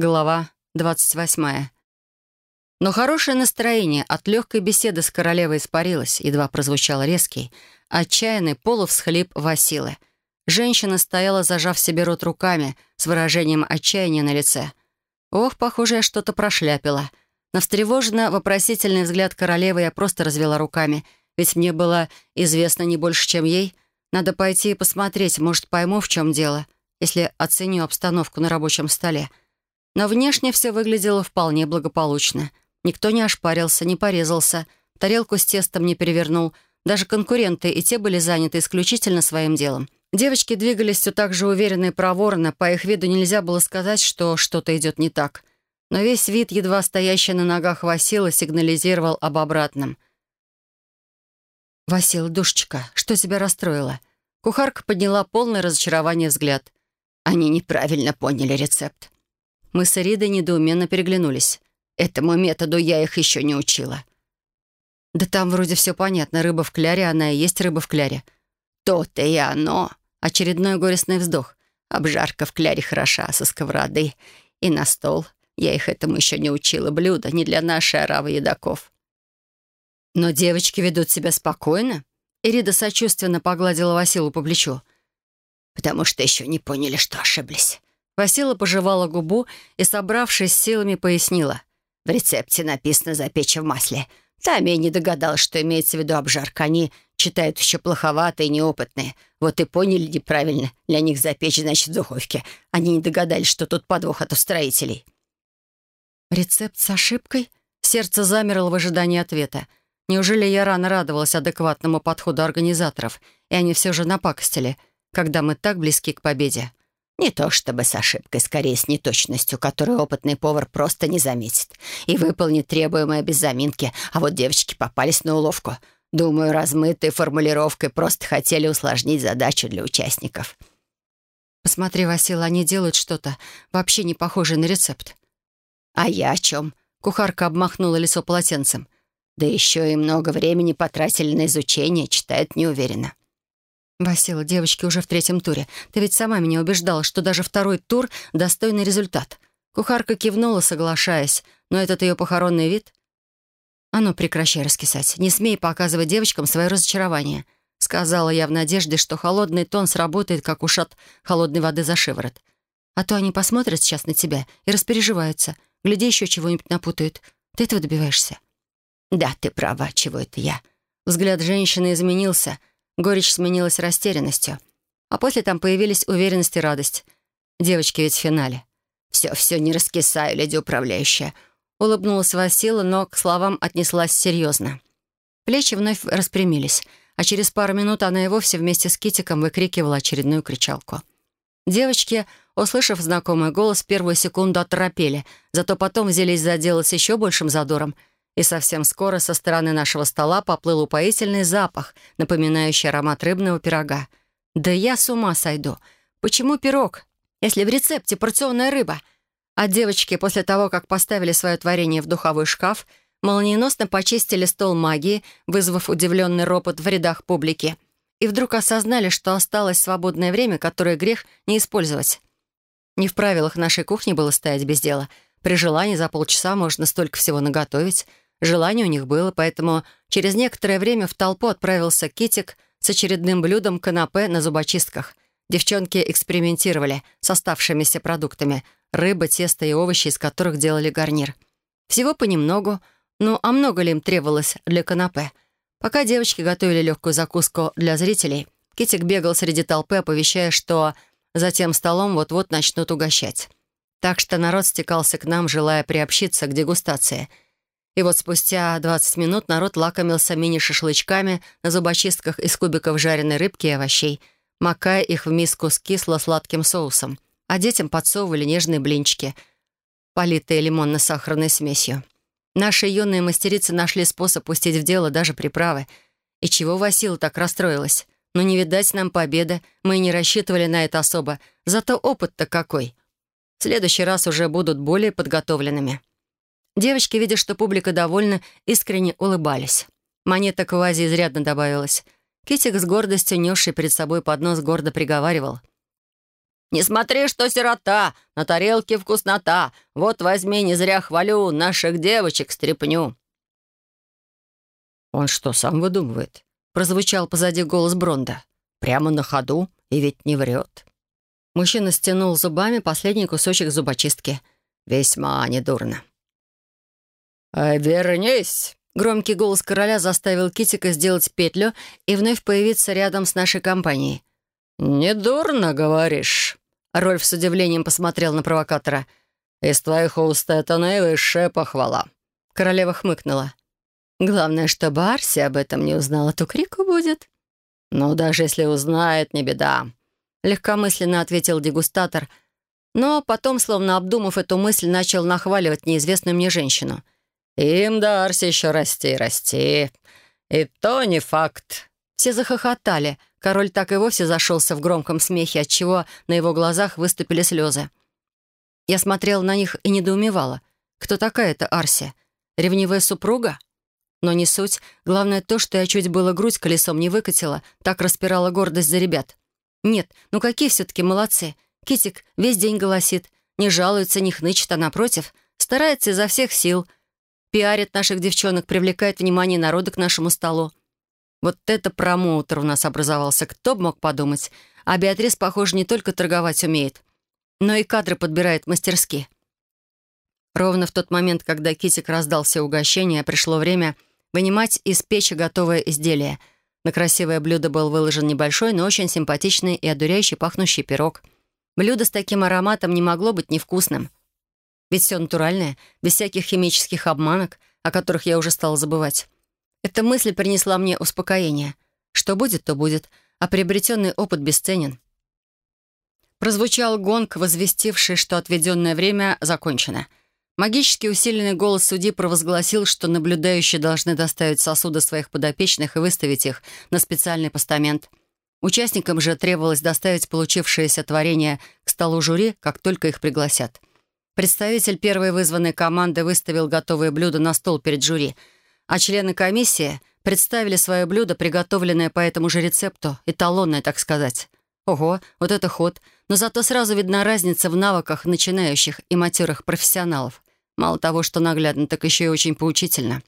Глава 28. Но хорошее настроение от легкой беседы с королевой испарилось, едва прозвучал резкий, отчаянный полувсхлип Василы. Женщина стояла, зажав себе рот руками, с выражением отчаяния на лице. Ох, похоже, я что-то прошляпила. На встревоженно вопросительный взгляд королевы я просто развела руками, ведь мне было известно не больше, чем ей. Надо пойти и посмотреть, может, пойму, в чем дело, если оценю обстановку на рабочем столе. Но внешне все выглядело вполне благополучно. Никто не ошпарился, не порезался, тарелку с тестом не перевернул. Даже конкуренты и те были заняты исключительно своим делом. Девочки двигались все так же уверенно и проворно, по их виду нельзя было сказать, что что-то идет не так. Но весь вид, едва стоящий на ногах Васила, сигнализировал об обратном. «Васил, душечка, что тебя расстроило?» Кухарка подняла полное разочарование взгляд. Они неправильно поняли рецепт. Мы с Иридой недоуменно переглянулись. Этому методу я их еще не учила. Да там вроде все понятно. Рыба в кляре, она и есть рыба в кляре. То-то и оно. Очередной горестный вздох. Обжарка в кляре хороша, со сковороды. И на стол. Я их этому еще не учила. Блюдо не для нашей оравы едоков. Но девочки ведут себя спокойно. Ирида сочувственно погладила Василу по плечу. «Потому что еще не поняли, что ошиблись. Васила пожевала губу и, собравшись силами, пояснила. «В рецепте написано «запечь в масле». Там я не догадалась, что имеется в виду обжарка. Они читают еще плоховатые, неопытные. Вот и поняли неправильно. Для них запечь значит в духовке. Они не догадались, что тут подвох от устроителей». «Рецепт с ошибкой?» Сердце замерло в ожидании ответа. Неужели я рано радовалась адекватному подходу организаторов, и они все же напакостили, когда мы так близки к победе? Не то чтобы с ошибкой, скорее с неточностью, которую опытный повар просто не заметит и выполнит требуемое без заминки, а вот девочки попались на уловку. Думаю, размытой формулировкой просто хотели усложнить задачу для участников. «Посмотри, Васил, они делают что-то вообще не похожее на рецепт». «А я о чем?» — кухарка обмахнула лицо полотенцем. «Да еще и много времени потратили на изучение, читают неуверенно». «Васила, девочки уже в третьем туре. Ты ведь сама меня убеждала, что даже второй тур — достойный результат». Кухарка кивнула, соглашаясь, но этот ее похоронный вид... «А ну, прекращай раскисать. Не смей показывать девочкам свое разочарование», — сказала я в надежде, что холодный тон сработает, как ушат холодной воды за шиворот. «А то они посмотрят сейчас на тебя и распереживаются. Гляди, еще чего-нибудь напутают. Ты этого добиваешься». «Да, ты права, чего это я». Взгляд женщины изменился — Горечь сменилась растерянностью. А после там появились уверенность и радость. Девочки ведь в финале. «Все, все, не раскисаю, леди управляющая». Улыбнулась Васила, но к словам отнеслась серьезно. Плечи вновь распрямились, а через пару минут она и вовсе вместе с Китиком выкрикивала очередную кричалку. Девочки, услышав знакомый голос, первую секунду оторопели, зато потом взялись за дело с еще большим задором — и совсем скоро со стороны нашего стола поплыл упоительный запах, напоминающий аромат рыбного пирога. Да я с ума сойду. Почему пирог, если в рецепте порционная рыба? А девочки после того, как поставили свое творение в духовой шкаф, молниеносно почистили стол магии, вызвав удивленный ропот в рядах публики. И вдруг осознали, что осталось свободное время, которое грех не использовать. Не в правилах нашей кухни было стоять без дела. При желании за полчаса можно столько всего наготовить — Желание у них было, поэтому через некоторое время в толпу отправился Китик с очередным блюдом канапе на зубочистках. Девчонки экспериментировали с оставшимися продуктами — рыба, тесто и овощи, из которых делали гарнир. Всего понемногу, ну а много ли им требовалось для канапе? Пока девочки готовили легкую закуску для зрителей, Китик бегал среди толпы, оповещая, что за тем столом вот-вот начнут угощать. Так что народ стекался к нам, желая приобщиться к дегустации — и вот спустя 20 минут народ лакомился мини-шашлычками на зубочистках из кубиков жареной рыбки и овощей, макая их в миску с кисло-сладким соусом, а детям подсовывали нежные блинчики, политые лимонно-сахарной смесью. Наши юные мастерицы нашли способ пустить в дело даже приправы. И чего Васила так расстроилась? Ну, не видать нам победы, мы и не рассчитывали на это особо, зато опыт-то какой. В следующий раз уже будут более подготовленными. Девочки, видя, что публика довольна, искренне улыбались. Монета к вазе изрядно добавилась. Китик с гордостью, несший перед собой поднос, гордо приговаривал. «Не смотри, что сирота, на тарелке вкуснота. Вот возьми, не зря хвалю, наших девочек стряпню». «Он что, сам выдумывает?» — прозвучал позади голос Бронда. «Прямо на ходу, и ведь не врет». Мужчина стянул зубами последний кусочек зубочистки. Весьма недурно. «Вернись!» Громкий голос короля заставил Китика сделать петлю и вновь появиться рядом с нашей компанией. «Недурно, говоришь?» Рольф с удивлением посмотрел на провокатора. «Из твоих уст это наивысшая похвала». Королева хмыкнула. «Главное, чтобы Арси об этом не узнала, то крику будет». «Ну, даже если узнает, не беда», — легкомысленно ответил дегустатор, но потом, словно обдумав эту мысль, начал нахваливать неизвестную мне женщину — им до Арси еще расти расти. И то не факт». Все захохотали. Король так и вовсе зашелся в громком смехе, отчего на его глазах выступили слезы. Я смотрела на них и недоумевала. Кто такая эта Арси? Ревнивая супруга? Но не суть. Главное то, что я чуть было грудь колесом не выкатила, так распирала гордость за ребят. Нет, ну какие все-таки молодцы. Китик весь день голосит, не жалуется, не хнычет, а напротив, старается изо всех сил — пиарит наших девчонок, привлекает внимание народа к нашему столу. Вот это промоутер у нас образовался, кто бы мог подумать. А Беатрис, похоже, не только торговать умеет, но и кадры подбирает мастерски. Ровно в тот момент, когда Китик раздал все угощения, пришло время вынимать из печи готовое изделие. На красивое блюдо был выложен небольшой, но очень симпатичный и одуряющий пахнущий пирог. Блюдо с таким ароматом не могло быть невкусным. Ведь все натуральное, без всяких химических обманок, о которых я уже стала забывать. Эта мысль принесла мне успокоение. Что будет, то будет, а приобретенный опыт бесценен. Прозвучал гонг, возвестивший, что отведенное время закончено. Магически усиленный голос судьи провозгласил, что наблюдающие должны доставить сосуды своих подопечных и выставить их на специальный постамент. Участникам же требовалось доставить получившееся творение к столу жюри, как только их пригласят. Представитель первой вызванной команды выставил готовые блюда на стол перед жюри, а члены комиссии представили свое блюдо, приготовленное по этому же рецепту, эталонное, так сказать. Ого, вот это ход. Но зато сразу видна разница в навыках начинающих и матерых профессионалов. Мало того, что наглядно, так еще и очень поучительно.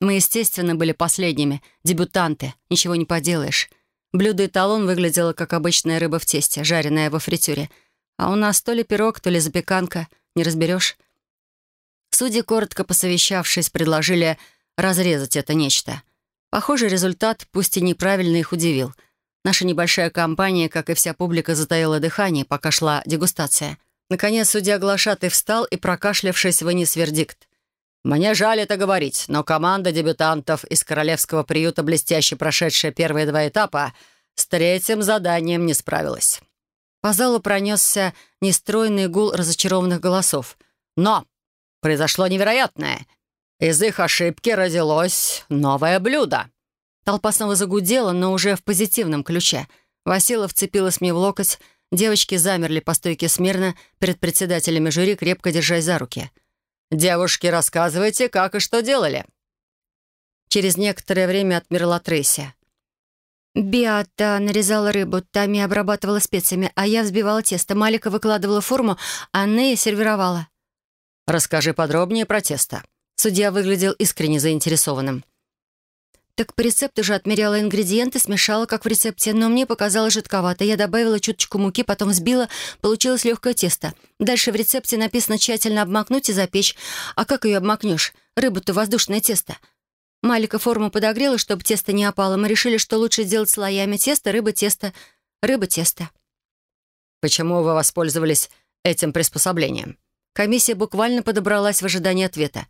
Мы, естественно, были последними, дебютанты, ничего не поделаешь. Блюдо эталон выглядело, как обычная рыба в тесте, жареная во фритюре. А у нас то ли пирог, то ли запеканка — не разберешь. Судьи, коротко посовещавшись, предложили разрезать это нечто. Похоже, результат, пусть и неправильный, их удивил. Наша небольшая компания, как и вся публика, затаила дыхание, пока шла дегустация. Наконец, судья Глашатый встал и, прокашлявшись, вынес вердикт. «Мне жаль это говорить, но команда дебютантов из Королевского приюта, блестяще прошедшая первые два этапа, с третьим заданием не справилась». По залу пронесся нестройный гул разочарованных голосов. Но произошло невероятное. Из их ошибки родилось новое блюдо. Толпа снова загудела, но уже в позитивном ключе. Васила вцепилась мне в локоть. Девочки замерли по стойке смирно перед председателями жюри, крепко держась за руки. «Девушки, рассказывайте, как и что делали». Через некоторое время отмерла Трейси. Биата нарезала рыбу, Тами обрабатывала специями, а я взбивала тесто. Малика выкладывала форму, а Нея сервировала. «Расскажи подробнее про тесто». Судья выглядел искренне заинтересованным. «Так по рецепту же отмеряла ингредиенты, смешала, как в рецепте, но мне показалось жидковато. Я добавила чуточку муки, потом взбила, получилось легкое тесто. Дальше в рецепте написано тщательно обмакнуть и запечь. А как ее обмакнешь? Рыба-то воздушное тесто. Малика форму подогрела, чтобы тесто не опало. Мы решили, что лучше сделать слоями тесто, рыба, тесто, рыба, тесто. Почему вы воспользовались этим приспособлением? Комиссия буквально подобралась в ожидании ответа.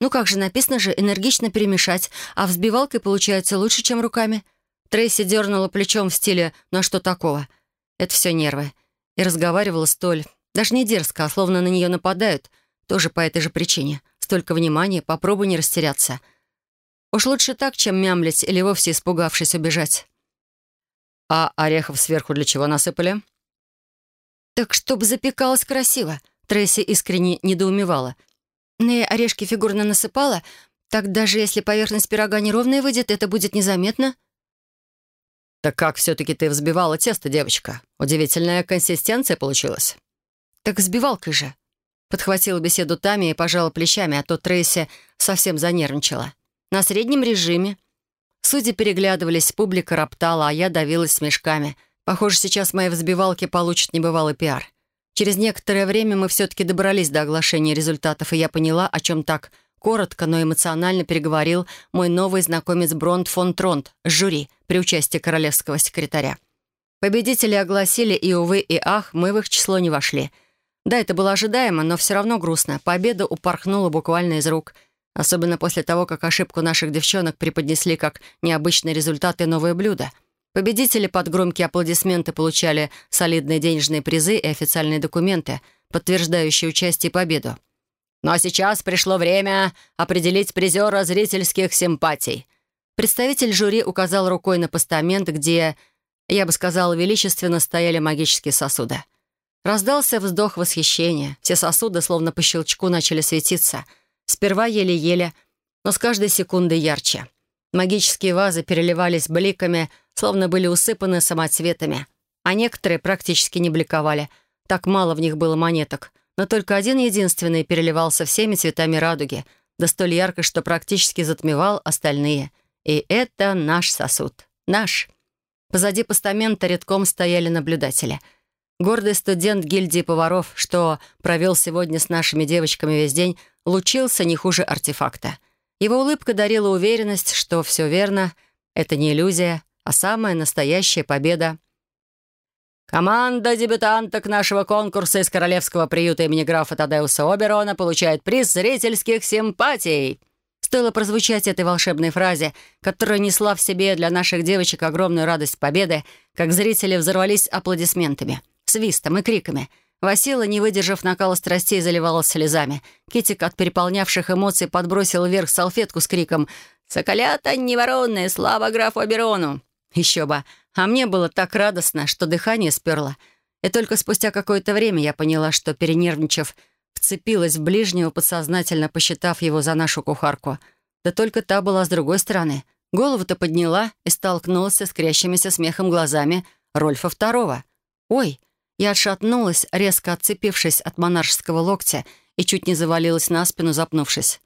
Ну как же, написано же, энергично перемешать, а взбивалкой получается лучше, чем руками. Трейси дернула плечом в стиле «ну а что такого?». Это все нервы. И разговаривала столь, даже не дерзко, а словно на нее нападают, тоже по этой же причине. Столько внимания, попробуй не растеряться — Уж лучше так, чем мямлить или вовсе испугавшись убежать. А орехов сверху для чего насыпали? Так чтобы запекалось красиво. Трейси искренне недоумевала. Нея орешки фигурно насыпала, так даже если поверхность пирога неровная выйдет, это будет незаметно. «Так как все-таки ты взбивала тесто, девочка? Удивительная консистенция получилась». «Так взбивалкой же». Подхватила беседу Тами и пожала плечами, а то Трейси совсем занервничала. «На среднем режиме». Судьи переглядывались, публика роптала, а я давилась смешками. Похоже, сейчас мои взбивалки получат небывалый пиар. Через некоторое время мы все-таки добрались до оглашения результатов, и я поняла, о чем так коротко, но эмоционально переговорил мой новый знакомец Бронт фон Тронт жюри при участии королевского секретаря. Победители огласили, и, увы, и ах, мы в их число не вошли. Да, это было ожидаемо, но все равно грустно. Победа упорхнула буквально из рук. Особенно после того, как ошибку наших девчонок преподнесли как необычный результат и новое блюдо. Победители под громкие аплодисменты получали солидные денежные призы и официальные документы, подтверждающие участие и победу. Ну а сейчас пришло время определить призера зрительских симпатий. Представитель жюри указал рукой на постамент, где, я бы сказала, величественно стояли магические сосуды. Раздался вздох восхищения. Все сосуды, словно по щелчку, начали светиться. Сперва еле-еле, но с каждой секундой ярче. Магические вазы переливались бликами, словно были усыпаны самоцветами. А некоторые практически не бликовали. Так мало в них было монеток — но только один единственный переливался всеми цветами радуги, да столь ярко, что практически затмевал остальные. И это наш сосуд. Наш. Позади постамента редком стояли наблюдатели. Гордый студент гильдии поваров, что провел сегодня с нашими девочками весь день, лучился не хуже артефакта. Его улыбка дарила уверенность, что все верно, это не иллюзия, а самая настоящая победа — Команда дебютанток нашего конкурса из Королевского приюта имени графа Тадеуса Оберона получает приз зрительских симпатий. Стоило прозвучать этой волшебной фразе, которая несла в себе для наших девочек огромную радость победы, как зрители взорвались аплодисментами, свистом и криками. Васила, не выдержав накала страстей, заливалась слезами. Китик от переполнявших эмоций подбросил вверх салфетку с криком «Соколята неворонные, слава графу Оберону!» Еще бы! А мне было так радостно, что дыхание сперло. И только спустя какое-то время я поняла, что, перенервничав, вцепилась в ближнего, подсознательно посчитав его за нашу кухарку. Да только та была с другой стороны. Голову-то подняла и столкнулась с крящимися смехом глазами Рольфа Второго. «Ой!» Я отшатнулась, резко отцепившись от монаршеского локтя и чуть не завалилась на спину, запнувшись.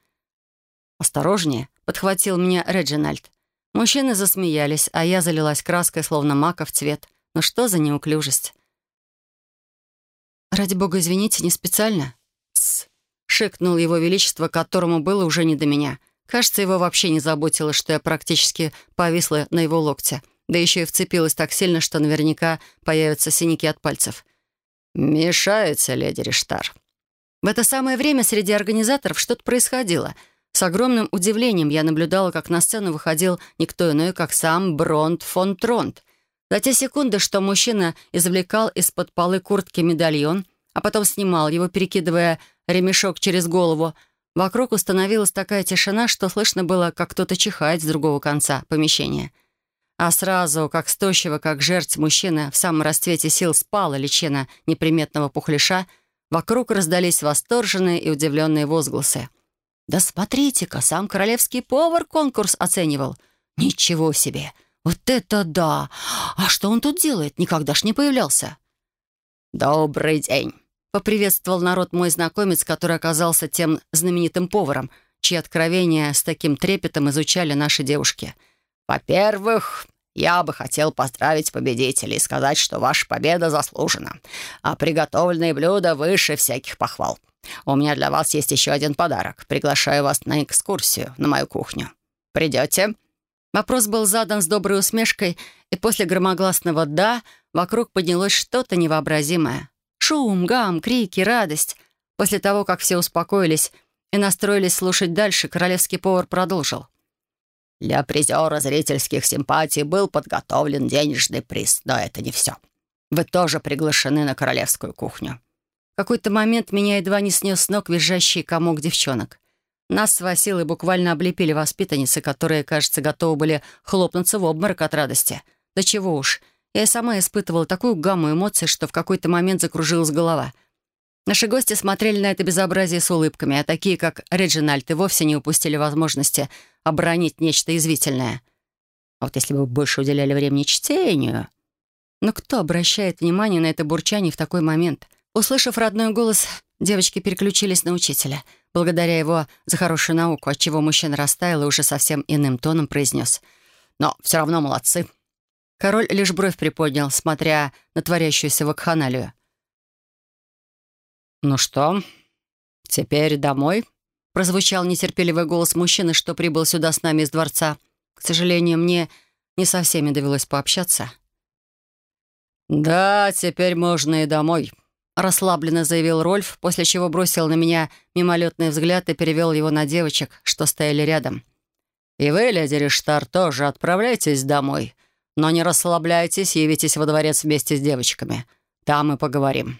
«Осторожнее!» — подхватил меня Реджинальд. Мужчины засмеялись, а я залилась краской, словно мака в цвет. Ну что за неуклюжесть? «Ради бога, извините, не специально?» «Тсс!» — шикнул его величество, которому было уже не до меня. Кажется, его вообще не заботило, что я практически повисла на его локте. Да еще и вцепилась так сильно, что наверняка появятся синяки от пальцев. «Мешается, леди Риштар». В это самое время среди организаторов что-то происходило — с огромным удивлением я наблюдала, как на сцену выходил никто иной, как сам Бронт фон Тронт. За те секунды, что мужчина извлекал из-под полы куртки медальон, а потом снимал его, перекидывая ремешок через голову, вокруг установилась такая тишина, что слышно было, как кто-то чихает с другого конца помещения. А сразу, как стощего, как жертв мужчины, в самом расцвете сил спала личина неприметного пухляша, вокруг раздались восторженные и удивленные возгласы. «Да смотрите-ка, сам королевский повар конкурс оценивал. Ничего себе! Вот это да! А что он тут делает? Никогда ж не появлялся». «Добрый день!» — поприветствовал народ мой знакомец, который оказался тем знаменитым поваром, чьи откровения с таким трепетом изучали наши девушки. «Во-первых, я бы хотел поздравить победителей и сказать, что ваша победа заслужена, а приготовленные блюда выше всяких похвал. У меня для вас есть еще один подарок. Приглашаю вас на экскурсию на мою кухню. Придете?» Вопрос был задан с доброй усмешкой, и после громогласного «да» вокруг поднялось что-то невообразимое. Шум, гам, крики, радость. После того, как все успокоились и настроились слушать дальше, королевский повар продолжил. «Для призера зрительских симпатий был подготовлен денежный приз, но это не все. Вы тоже приглашены на королевскую кухню какой-то момент меня едва не снес с ног визжащий комок девчонок. Нас с Василой буквально облепили воспитанницы, которые, кажется, готовы были хлопнуться в обморок от радости. Да чего уж. Я сама испытывала такую гамму эмоций, что в какой-то момент закружилась голова. Наши гости смотрели на это безобразие с улыбками, а такие, как Реджинальд, и вовсе не упустили возможности оборонить нечто извительное. А вот если бы больше уделяли времени чтению... Но кто обращает внимание на это бурчание в такой момент? Услышав родной голос, девочки переключились на учителя. Благодаря его за хорошую науку, отчего мужчина растаял и уже совсем иным тоном произнес. «Но все равно молодцы». Король лишь бровь приподнял, смотря на творящуюся вакханалию. «Ну что, теперь домой?» Прозвучал нетерпеливый голос мужчины, что прибыл сюда с нами из дворца. К сожалению, мне не со всеми довелось пообщаться. «Да, теперь можно и домой», — расслабленно заявил Рольф, после чего бросил на меня мимолетный взгляд и перевел его на девочек, что стояли рядом. «И вы, леди Риштар, тоже отправляйтесь домой, но не расслабляйтесь, явитесь во дворец вместе с девочками. Там мы поговорим».